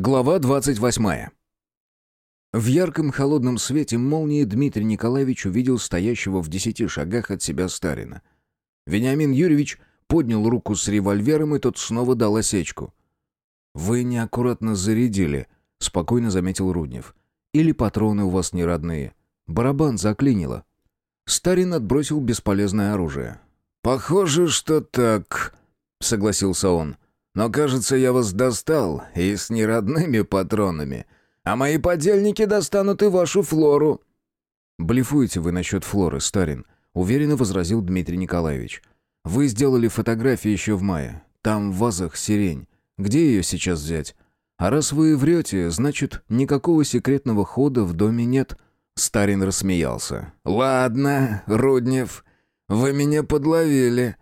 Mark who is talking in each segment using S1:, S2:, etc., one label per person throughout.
S1: Глава 28. В ярком холодном свете молнии Дмитрий Николаевич увидел стоящего в десяти шагах от себя Старина. Вениамин Юрьевич поднял руку с револьвером, и тот снова дал осечку. «Вы неаккуратно зарядили», — спокойно заметил Руднев. «Или патроны у вас не родные. Барабан заклинило». Старин отбросил бесполезное оружие.
S2: «Похоже, что так», — согласился он. Но, кажется, я вас достал, и с неродными патронами. А мои подельники достанут и вашу флору».
S1: «Блефуете вы насчет флоры, Старин», — уверенно возразил Дмитрий Николаевич. «Вы сделали фотографии еще в мае. Там в вазах сирень. Где ее сейчас взять? А раз вы врете, значит, никакого секретного хода в доме нет».
S2: Старин рассмеялся. «Ладно, Руднев, вы меня подловили».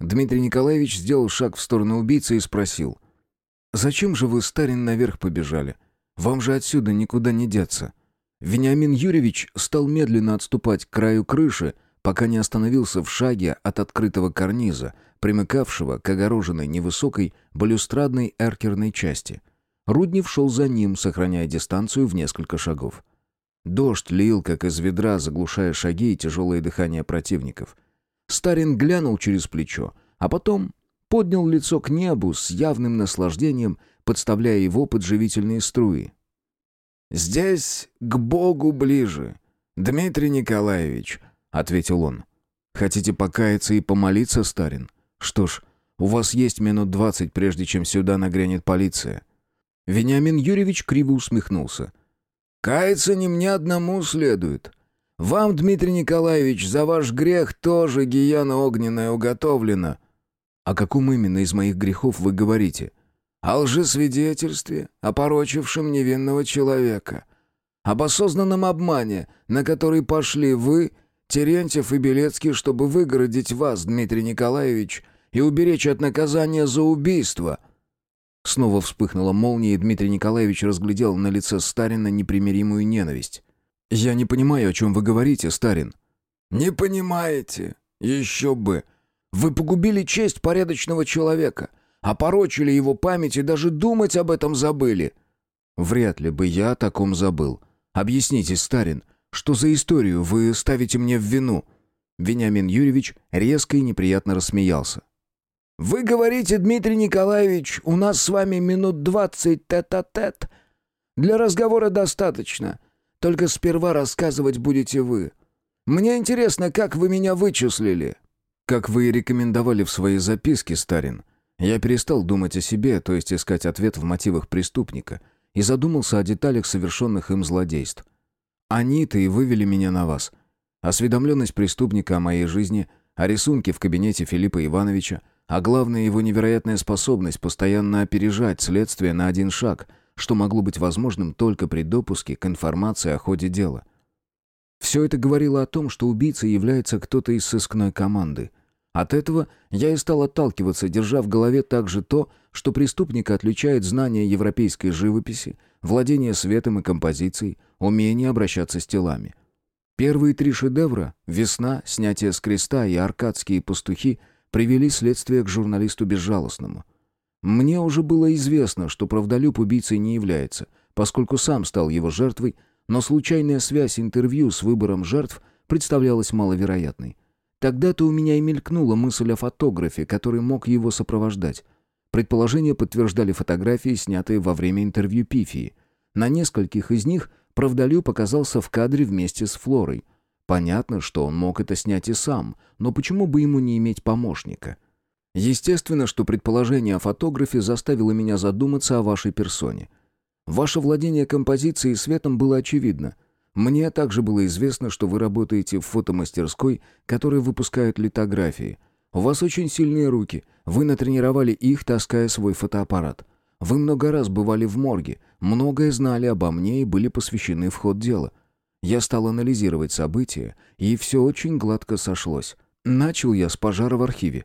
S1: Дмитрий Николаевич сделал шаг в сторону убийцы и спросил. «Зачем же вы, Старин, наверх побежали? Вам же отсюда никуда не деться». Вениамин Юрьевич стал медленно отступать к краю крыши, пока не остановился в шаге от открытого карниза, примыкавшего к огороженной невысокой балюстрадной эркерной части. Руднев шел за ним, сохраняя дистанцию в несколько шагов. Дождь лил, как из ведра, заглушая шаги и тяжелое дыхание противников — Старин глянул через плечо, а потом поднял лицо к небу с явным наслаждением, подставляя его под живительные струи.
S2: «Здесь к Богу ближе, Дмитрий Николаевич», — ответил он.
S1: «Хотите покаяться и помолиться, Старин? Что ж, у вас есть минут двадцать, прежде чем сюда нагрянет полиция». Вениамин Юрьевич криво усмехнулся.
S2: «Каяться не мне одному следует. Вам, Дмитрий Николаевич, за ваш грех тоже гиена огненная уготовлена».
S1: «О каком именно из моих грехов вы говорите?»
S2: «О лжесвидетельстве, опорочившем невинного человека. Об осознанном обмане, на который пошли вы, Терентьев и Белецкий, чтобы выгородить вас, Дмитрий Николаевич, и уберечь от наказания за убийство».
S1: Снова вспыхнула молния, и Дмитрий Николаевич разглядел на лице Старина непримиримую ненависть. «Я не понимаю, о чем вы говорите, Старин».
S2: «Не понимаете? Еще бы. Вы погубили честь порядочного человека, опорочили его память и даже думать об этом забыли».
S1: «Вряд ли бы я о таком забыл. Объясните, Старин, что за историю вы ставите мне в вину?» Вениамин Юрьевич резко и неприятно рассмеялся.
S2: «Вы говорите, Дмитрий Николаевич, у нас с вами минут двадцать тет-а-тет. -тет. Для разговора достаточно. Только сперва рассказывать будете вы. Мне интересно, как вы меня вычислили».
S1: «Как вы и рекомендовали в своей записке, Старин. Я перестал думать о себе, то есть искать ответ в мотивах преступника, и задумался о деталях совершенных им злодейств. Они-то и вывели меня на вас. Осведомленность преступника о моей жизни, о рисунке в кабинете Филиппа Ивановича, а главное его невероятная способность постоянно опережать следствие на один шаг — что могло быть возможным только при допуске к информации о ходе дела. Все это говорило о том, что убийцей является кто-то из сыскной команды. От этого я и стал отталкиваться, держа в голове также то, что преступника отличает знание европейской живописи, владение светом и композицией, умение обращаться с телами. Первые три шедевра «Весна», «Снятие с креста» и «Аркадские пастухи» привели следствие к журналисту безжалостному – мне уже было известно, что правдолюб убийцей не является, поскольку сам стал его жертвой, но случайная связь интервью с выбором жертв представлялась маловероятной. Тогда-то у меня и мелькнула мысль о фотографе, который мог его сопровождать. Предположения подтверждали фотографии, снятые во время интервью Пифии. На нескольких из них правдолюб оказался в кадре вместе с Флорой. Понятно, что он мог это снять и сам, но почему бы ему не иметь помощника — Естественно, что предположение о фотографе заставило меня задуматься о вашей персоне. Ваше владение композицией и светом было очевидно. Мне также было известно, что вы работаете в фотомастерской, которая выпускает литографии. У вас очень сильные руки. Вы натренировали их, таская свой фотоаппарат. Вы много раз бывали в морге, многое знали обо мне и были посвящены в ход дела. Я стал анализировать события, и все очень гладко сошлось. Начал я с пожара в архиве.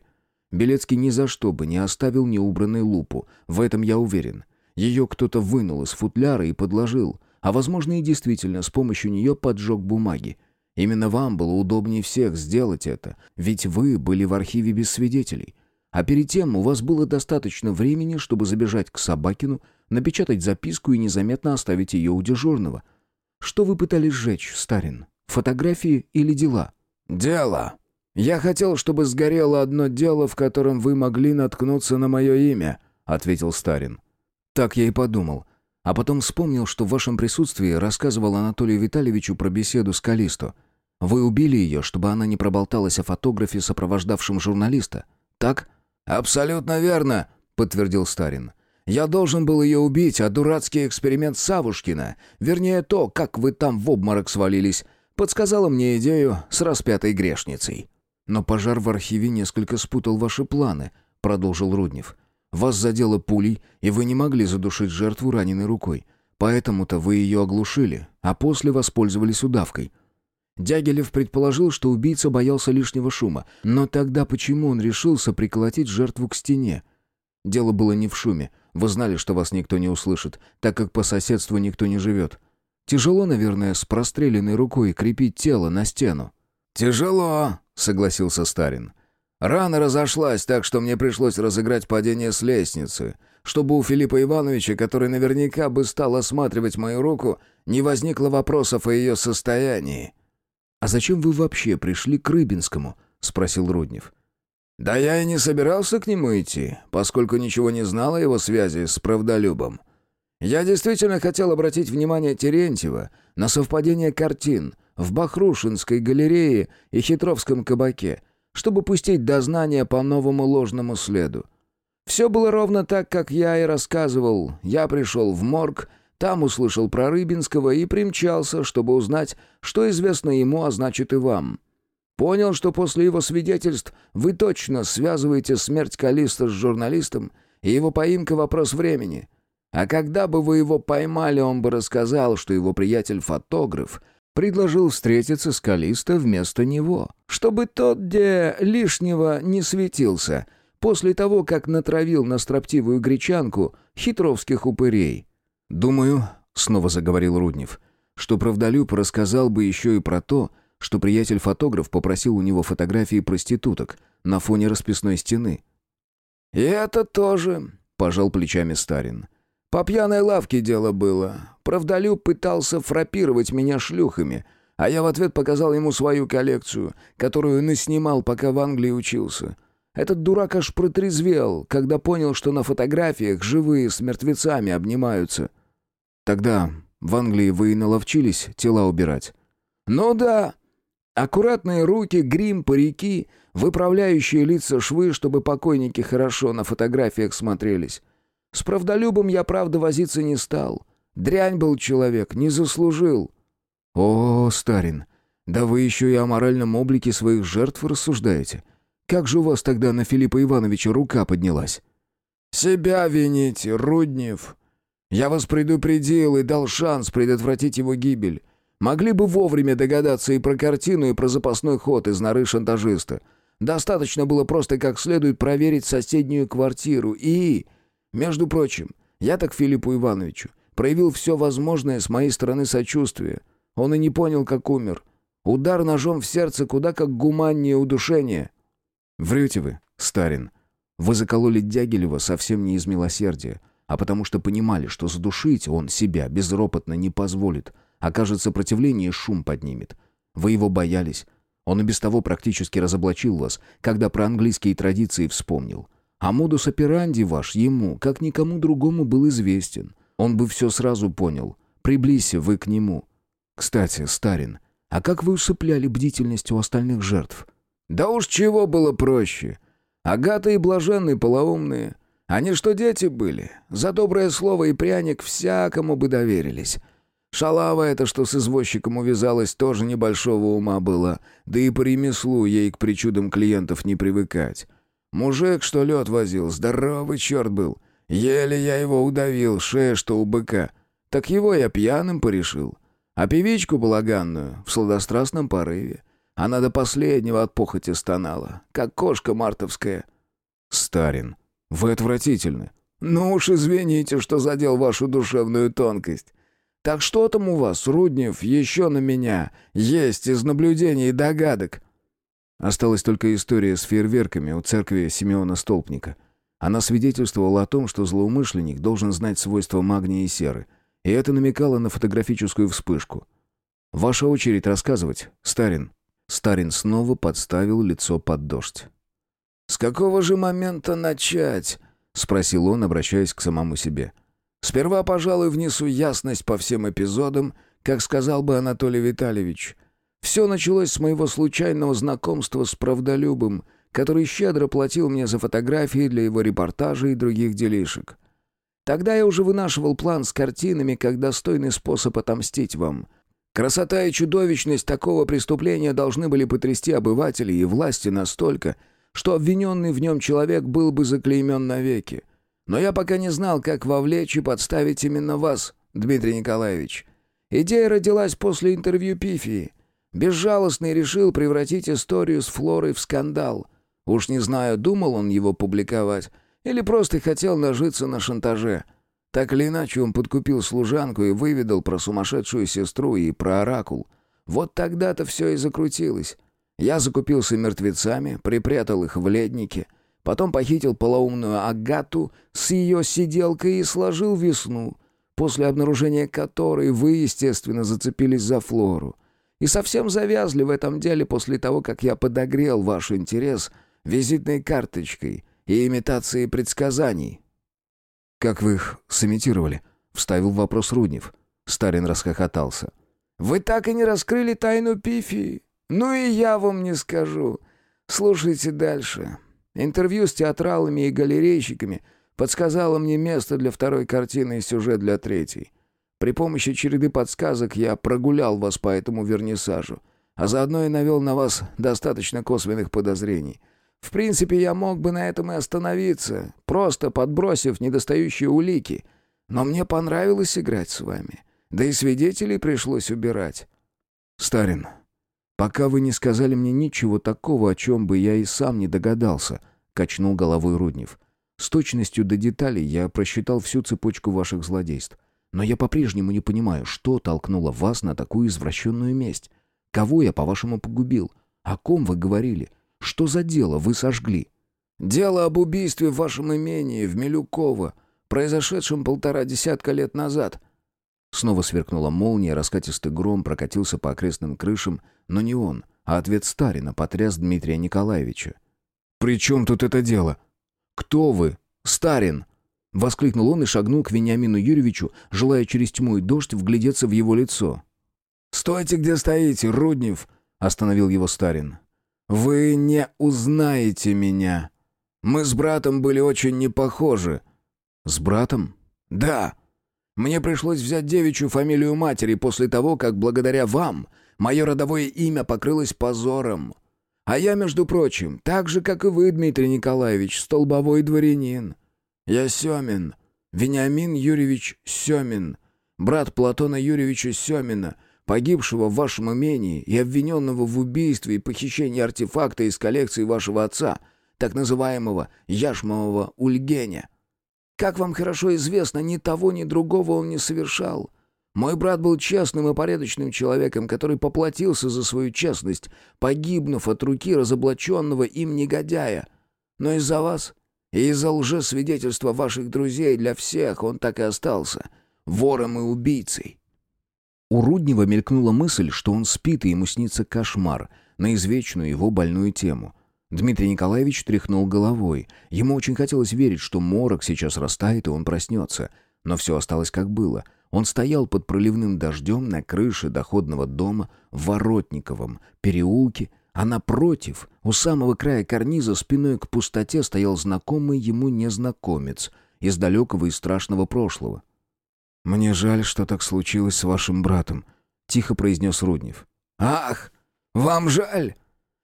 S1: Белецкий ни за что бы не оставил неубранной лупу, в этом я уверен. Ее кто-то вынул из футляра и подложил, а, возможно, и действительно с помощью нее поджег бумаги. Именно вам было удобнее всех сделать это, ведь вы были в архиве без свидетелей. А перед тем у вас было достаточно времени, чтобы забежать к Собакину, напечатать записку и незаметно оставить ее у дежурного. Что вы пытались сжечь, Старин? Фотографии или дела?
S2: «Дело. Я хотел, чтобы сгорело одно дело, в котором вы могли наткнуться на мое имя», — ответил Старин.
S1: «Так я и подумал. А потом вспомнил, что в вашем присутствии рассказывал Анатолию Витальевичу про беседу с Калисто. Вы убили ее, чтобы она не проболталась о фотографе, сопровождавшем журналиста. Так?»
S2: «Абсолютно верно», — подтвердил Старин. «Я должен был ее убить, а дурацкий эксперимент Савушкина, вернее то, как вы там в обморок свалились, подсказала мне идею с распятой грешницей».
S1: «Но пожар в архиве несколько спутал ваши планы», — продолжил Руднев. «Вас задело пулей, и вы не могли задушить жертву раненой рукой. Поэтому-то вы ее оглушили, а после воспользовались удавкой». Дягилев предположил, что убийца боялся лишнего шума, но тогда почему он решился приколотить жертву к стене? Дело было не в шуме. Вы знали, что вас никто не услышит, так как по соседству никто не живет. Тяжело, наверное, с простреленной рукой крепить тело на стену.
S2: «Тяжело», — согласился Старин. «Рана разошлась, так что мне пришлось разыграть падение с лестницы, чтобы у Филиппа Ивановича, который наверняка бы стал осматривать мою руку, не возникло вопросов о ее состоянии».
S1: «А зачем вы вообще пришли к Рыбинскому?» — спросил Руднев.
S2: «Да я и не собирался к нему идти, поскольку ничего не знал о его связи с правдолюбом. Я действительно хотел обратить внимание Терентьева на совпадение картин в Бахрушинской галерее и Хитровском кабаке, чтобы пустить дознание по новому ложному следу. Все было ровно так, как я и рассказывал. Я пришел в морг, там услышал про Рыбинского и примчался, чтобы узнать, что известно ему, а значит и вам. Понял, что после его свидетельств вы точно связываете смерть Калиста с журналистом, и его поимка — вопрос времени. А когда бы вы его поймали, он бы рассказал, что его приятель-фотограф предложил встретиться с Калиста вместо него, чтобы тот, где лишнего не светился, после того, как натравил на строптивую гречанку хитровских упырей.
S1: «Думаю», — снова заговорил Руднев, «что правдолюб рассказал бы еще и про то, что приятель-фотограф попросил у него фотографии проституток на фоне расписной стены».
S2: «И это тоже», — пожал плечами Старин. «По пьяной лавке дело было. Правдолюб пытался фрапировать меня шлюхами, а я в ответ показал ему свою коллекцию, которую наснимал, пока в Англии учился». Этот дурак аж протрезвел, когда понял, что на фотографиях живые с мертвецами обнимаются.
S1: Тогда в Англии вы и наловчились тела убирать.
S2: Ну да. Аккуратные руки, грим, парики, выправляющие лица швы, чтобы покойники хорошо на фотографиях смотрелись. С правдолюбом я, правда, возиться не стал. Дрянь был человек, не заслужил.
S1: О, старин, да вы еще и о моральном облике своих жертв рассуждаете. Как же у вас тогда на Филиппа Ивановича рука поднялась?»
S2: «Себя вините, Руднев. Я вас предупредил и дал шанс предотвратить его гибель. Могли бы вовремя догадаться и про картину, и про запасной ход из норы шантажиста. Достаточно было просто как следует проверить соседнюю квартиру и... Между прочим, я так Филиппу Ивановичу проявил все возможное с моей стороны сочувствие. Он и не понял, как умер. Удар ножом в сердце куда как гуманнее удушения.
S1: «Врете вы, Старин. Вы закололи Дягилева совсем не из милосердия, а потому что понимали, что задушить он себя безропотно не позволит, окажет сопротивление и шум поднимет. Вы его боялись. Он и без того практически разоблачил вас, когда про английские традиции вспомнил. А модус операнди ваш ему, как никому другому, был известен. Он бы все сразу понял. Приблизься вы к нему. Кстати, Старин, а как вы усыпляли бдительность у остальных жертв?»
S2: Да уж чего было проще. Агата и Блаженный полоумные. Они что дети были? За доброе слово и пряник всякому бы доверились. Шалава это, что с извозчиком увязалась, тоже небольшого ума была, да и по ремеслу ей к причудам клиентов не привыкать. Мужик, что лед возил, здоровый черт был. Еле я его удавил, шея, что у быка. Так его я пьяным порешил. А певичку балаганную в сладострастном порыве. Она до последнего от похоти стонала, как кошка мартовская.
S1: «Старин, вы отвратительны».
S2: «Ну уж извините, что задел вашу душевную тонкость. Так что там у вас, Руднев, еще на меня есть из наблюдений и догадок?»
S1: Осталась только история с фейерверками у церкви Симеона Столпника. Она свидетельствовала о том, что злоумышленник должен знать свойства магния и серы, и это намекало на фотографическую вспышку. «Ваша очередь рассказывать, Старин». Старин снова подставил лицо под дождь.
S2: «С какого же момента начать?» — спросил он, обращаясь к самому себе. «Сперва, пожалуй, внесу ясность по всем эпизодам, как сказал бы Анатолий Витальевич. Все началось с моего случайного знакомства с правдолюбом, который щедро платил мне за фотографии для его репортажей и других делишек. Тогда я уже вынашивал план с картинами как достойный способ отомстить вам. Красота и чудовищность такого преступления должны были потрясти обывателей и власти настолько, что обвиненный в нем человек был бы заклеймен навеки. Но я пока не знал, как вовлечь и подставить именно вас, Дмитрий Николаевич. Идея родилась после интервью Пифии. Безжалостный решил превратить историю с Флорой в скандал. Уж не знаю, думал он его публиковать или просто хотел нажиться на шантаже. Так или иначе, он подкупил служанку и выведал про сумасшедшую сестру и про оракул. Вот тогда-то все и закрутилось. Я закупился мертвецами, припрятал их в леднике, потом похитил полоумную Агату с ее сиделкой и сложил весну, после обнаружения которой вы, естественно, зацепились за Флору. И совсем завязли в этом деле после того, как я подогрел ваш интерес визитной карточкой и имитацией предсказаний».
S1: «Как вы их сымитировали?» — вставил вопрос Руднев. Старин расхохотался.
S2: «Вы так и не раскрыли тайну Пифии. Ну и я вам не скажу. Слушайте дальше. Интервью с театралами и галерейщиками подсказало мне место для второй картины и сюжет для третьей. При помощи череды подсказок я прогулял вас по этому вернисажу, а заодно и навел на вас достаточно косвенных подозрений. В принципе, я мог бы на этом и остановиться, просто подбросив недостающие улики. Но мне понравилось играть с вами. Да и свидетелей пришлось убирать.
S1: Старин, пока вы не сказали мне ничего такого, о чем бы я и сам не догадался, качнул головой Руднев. С точностью до деталей я просчитал всю цепочку ваших злодейств. Но я по-прежнему не понимаю, что толкнуло вас на такую извращенную месть. Кого я, по-вашему, погубил? О ком вы говорили? Что за дело вы сожгли?»
S2: «Дело об убийстве в вашем имении в Милюково, произошедшем полтора десятка лет назад».
S1: Снова сверкнула молния, раскатистый гром прокатился по окрестным крышам, но не он, а ответ Старина потряс Дмитрия Николаевича. «При чем тут это дело? Кто вы? Старин!» Воскликнул он и шагнул к Вениамину Юрьевичу, желая через тьму и дождь вглядеться в его лицо.
S2: «Стойте, где стоите, Руднев!» — остановил его Старин. «Вы не узнаете меня. Мы с братом были очень не похожи».
S1: «С братом?»
S2: «Да. Мне пришлось взять девичью фамилию матери после того, как благодаря вам мое родовое имя покрылось позором. А я, между прочим, так же, как и вы, Дмитрий Николаевич, столбовой дворянин. Я Семин, Вениамин Юрьевич Семин, брат Платона Юрьевича Семина, погибшего в вашем имении и обвиненного в убийстве и похищении артефакта из коллекции вашего отца, так называемого яшмового Ульгеня. Как вам хорошо известно, ни того, ни другого он не совершал. Мой брат был честным и порядочным человеком, который поплатился за свою честность, погибнув от руки разоблаченного им негодяя. Но из-за вас и из-за лжесвидетельства ваших друзей для всех он так и остался вором и убийцей».
S1: У Руднева мелькнула мысль, что он спит и ему снится кошмар на извечную его больную тему. Дмитрий Николаевич тряхнул головой. Ему очень хотелось верить, что морок сейчас растает и он проснется. Но все осталось как было. Он стоял под проливным дождем на крыше доходного дома в Воротниковом переулке, а напротив, у самого края карниза, спиной к пустоте, стоял знакомый ему незнакомец из далекого и страшного прошлого. «Мне жаль, что так случилось с вашим братом», — тихо произнес Руднев.
S2: «Ах, вам жаль?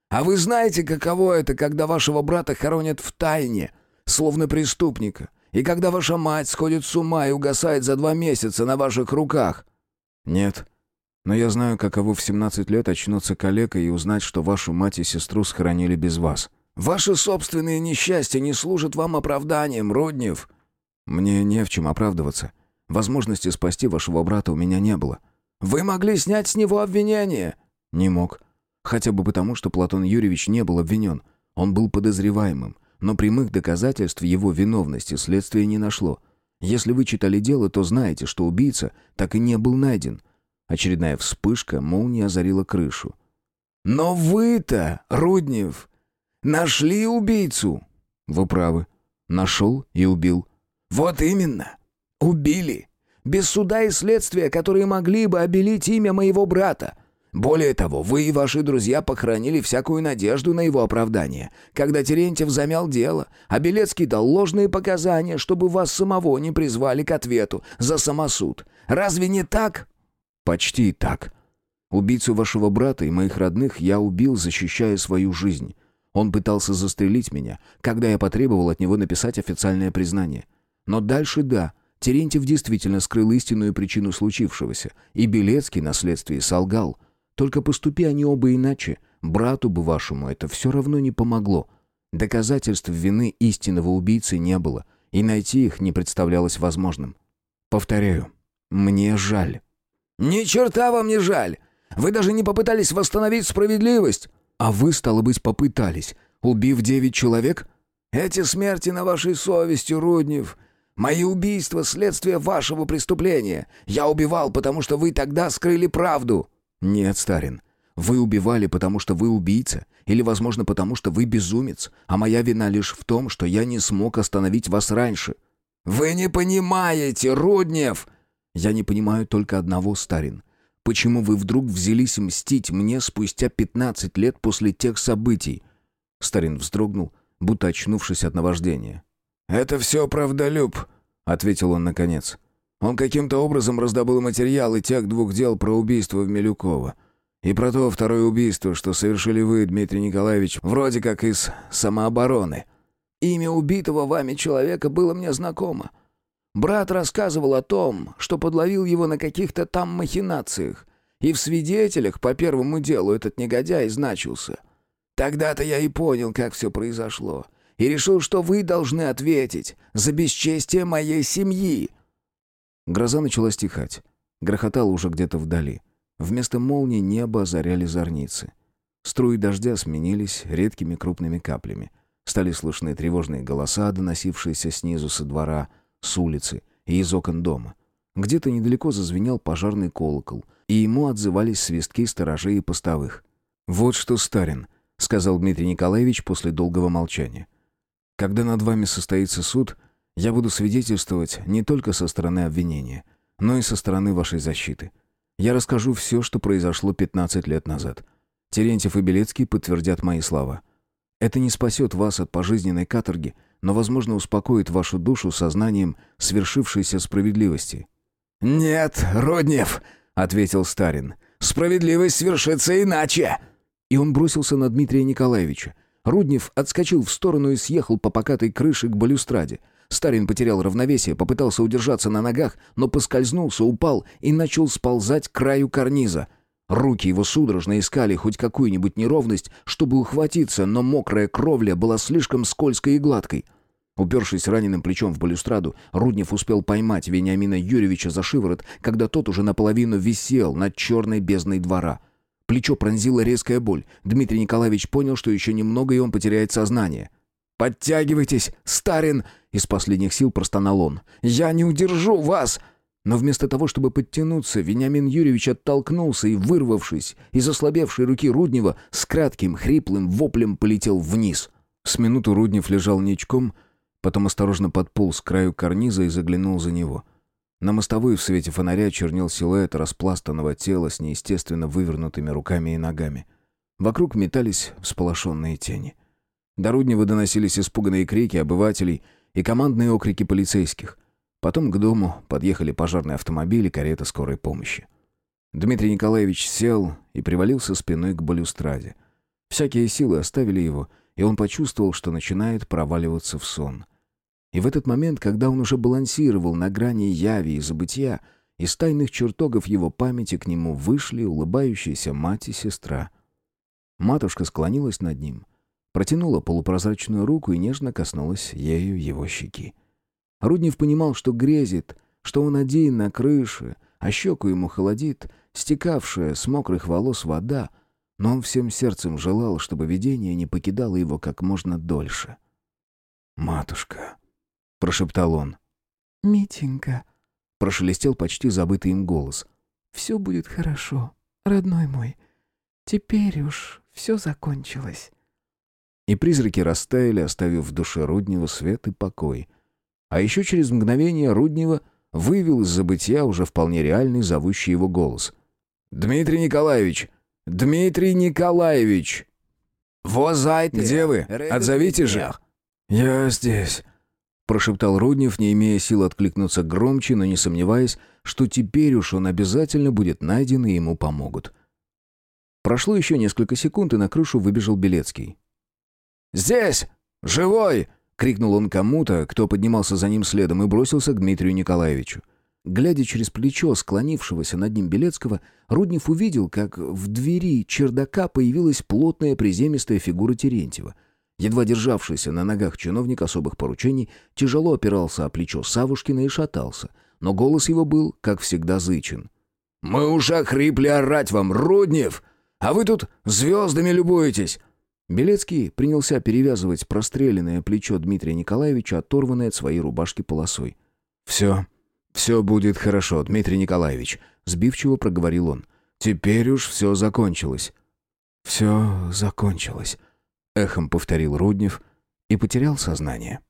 S2: А вы знаете, каково это, когда вашего брата хоронят в тайне, словно преступника, и когда ваша мать сходит с ума и угасает за два месяца на ваших руках?»
S1: «Нет», но я знаю, каково в 17 лет очнуться калекой и узнать, что вашу мать и сестру схоронили без вас.
S2: Ваши собственные несчастья не служат вам оправданием, Руднев.
S1: Мне не в чем оправдываться. Возможности спасти вашего брата у меня не было.
S2: Вы могли снять с него обвинение.
S1: Не мог. Хотя бы потому, что Платон Юрьевич не был обвинен. Он был подозреваемым, но прямых доказательств его виновности следствие не нашло. Если вы читали дело, то знаете, что убийца так и не был найден. Очередная вспышка молнии озарила крышу.
S2: «Но вы-то, Руднев, нашли убийцу!»
S1: «Вы правы. Нашел и убил».
S2: «Вот именно. Убили. Без суда и следствия, которые могли бы обелить имя моего брата. Более того, вы и ваши друзья похоронили всякую надежду на его оправдание. Когда Терентьев замял дело, а Белецкий дал ложные показания, чтобы вас самого не призвали к ответу за самосуд. Разве не так?»
S1: «Почти так. Убийцу вашего брата и моих родных я убил, защищая свою жизнь. Он пытался застрелить меня, когда я потребовал от него написать официальное признание. Но дальше да, Терентьев действительно скрыл истинную причину случившегося, и Белецкий на следствии солгал». Только поступи они оба иначе, брату бы вашему это все равно не помогло. Доказательств вины истинного убийцы не было, и найти их не представлялось возможным. Повторяю, мне жаль».
S2: «Ни черта вам не жаль! Вы даже не попытались восстановить справедливость!»
S1: «А вы, стало быть, попытались, убив девять человек?»
S2: «Эти смерти на вашей совести, Руднев. Мои убийства — следствие вашего преступления. Я убивал, потому что вы тогда скрыли правду».
S1: «Нет, Старин, вы убивали, потому что вы убийца, или, возможно, потому что вы безумец, а моя вина лишь в том, что я не смог остановить вас раньше».
S2: «Вы не понимаете, Руднев!»
S1: «Я не понимаю только одного, Старин. Почему вы вдруг взялись мстить мне спустя пятнадцать лет после тех событий?» Старин вздрогнул, будто очнувшись от наваждения.
S2: «Это все правдолюб», — ответил он наконец. Он каким-то образом раздобыл материалы тех двух дел про убийство в Милюково. И про то второе убийство, что совершили вы, Дмитрий Николаевич, вроде как из самообороны. Имя убитого вами человека было мне знакомо. Брат рассказывал о том, что подловил его на каких-то там махинациях, и в свидетелях по первому делу этот негодяй значился. Тогда-то я и понял, как все произошло, и решил, что вы должны ответить за бесчестие моей семьи».
S1: Гроза начала стихать. Грохотало уже где-то вдали. Вместо молнии небо озаряли зорницы. Струи дождя сменились редкими крупными каплями. Стали слышны тревожные голоса, доносившиеся снизу со двора, с улицы и из окон дома. Где-то недалеко зазвенел пожарный колокол, и ему отзывались свистки сторожей и постовых. «Вот что, Старин», — сказал Дмитрий Николаевич после долгого молчания. «Когда над вами состоится суд, — я буду свидетельствовать не только со стороны обвинения, но и со стороны вашей защиты. Я расскажу все, что произошло 15 лет назад. Терентьев и Белецкий подтвердят мои слова. Это не спасет вас от пожизненной каторги, но, возможно, успокоит вашу душу сознанием свершившейся справедливости».
S2: «Нет, Роднев», — ответил Старин, — «справедливость свершится иначе».
S1: И он бросился на Дмитрия Николаевича. Руднев отскочил в сторону и съехал по покатой крыше к балюстраде. Старин потерял равновесие, попытался удержаться на ногах, но поскользнулся, упал и начал сползать к краю карниза. Руки его судорожно искали хоть какую-нибудь неровность, чтобы ухватиться, но мокрая кровля была слишком скользкой и гладкой. Упершись раненым плечом в балюстраду, Руднев успел поймать Вениамина Юрьевича за шиворот, когда тот уже наполовину висел над черной бездной двора. Плечо пронзила резкая боль. Дмитрий Николаевич понял, что еще немного, и он потеряет сознание.
S2: «Подтягивайтесь, Старин!» — из последних сил простонал он. «Я не удержу вас!»
S1: Но вместо того, чтобы подтянуться, Вениамин Юрьевич оттолкнулся и, вырвавшись из ослабевшей руки Руднева, с кратким, хриплым воплем полетел вниз. С минуту Руднев лежал ничком, потом осторожно подполз к краю карниза и заглянул за него. На мостовой в свете фонаря чернел силуэт распластанного тела с неестественно вывернутыми руками и ногами. Вокруг метались всполошенные тени. До Руднева доносились испуганные крики обывателей и командные окрики полицейских. Потом к дому подъехали пожарный автомобиль и карета скорой помощи. Дмитрий Николаевич сел и привалился спиной к балюстраде. Всякие силы оставили его, и он почувствовал, что начинает проваливаться в сон. И в этот момент, когда он уже балансировал на грани яви и забытия, из тайных чертогов его памяти к нему вышли улыбающаяся мать и сестра. Матушка склонилась над ним, Протянула полупрозрачную руку и нежно коснулась ею его щеки. Руднев понимал, что грезит, что он один на крыше, а щеку ему холодит, стекавшая с мокрых волос вода, но он всем сердцем желал, чтобы видение не покидало его как можно дольше. «Матушка», — прошептал он.
S3: «Митенька», —
S1: прошелестел почти забытый им голос.
S3: «Все будет хорошо, родной мой. Теперь уж все закончилось».
S1: И призраки растаяли, оставив в душе Руднева свет и покой. А еще через мгновение Руднева вывел из забытия уже вполне реальный зовущий его голос. «Дмитрий Николаевич! Дмитрий Николаевич!»
S2: «Возайте!»
S1: «Где вы? Отзовите же!»
S2: «Я здесь», —
S1: прошептал Руднев, не имея сил откликнуться громче, но не сомневаясь, что теперь уж он обязательно будет найден и ему помогут. Прошло еще несколько секунд, и на крышу выбежал Белецкий.
S2: «Здесь! Живой!»
S1: — крикнул он кому-то, кто поднимался за ним следом, и бросился к Дмитрию Николаевичу. Глядя через плечо склонившегося над ним Белецкого, Руднев увидел, как в двери чердака появилась плотная приземистая фигура Терентьева. Едва державшийся на ногах чиновник особых поручений тяжело опирался о плечо Савушкина и шатался, но голос его был, как всегда, зычен.
S2: «Мы уже охрипли орать вам, Руднев! А вы тут звездами любуетесь!
S1: Белецкий принялся перевязывать простреленное плечо Дмитрия Николаевича, оторванное от своей рубашки полосой. «Все, все будет хорошо, Дмитрий Николаевич», — сбивчиво проговорил он. «Теперь уж все закончилось». «Все закончилось», — эхом повторил Руднев и потерял сознание.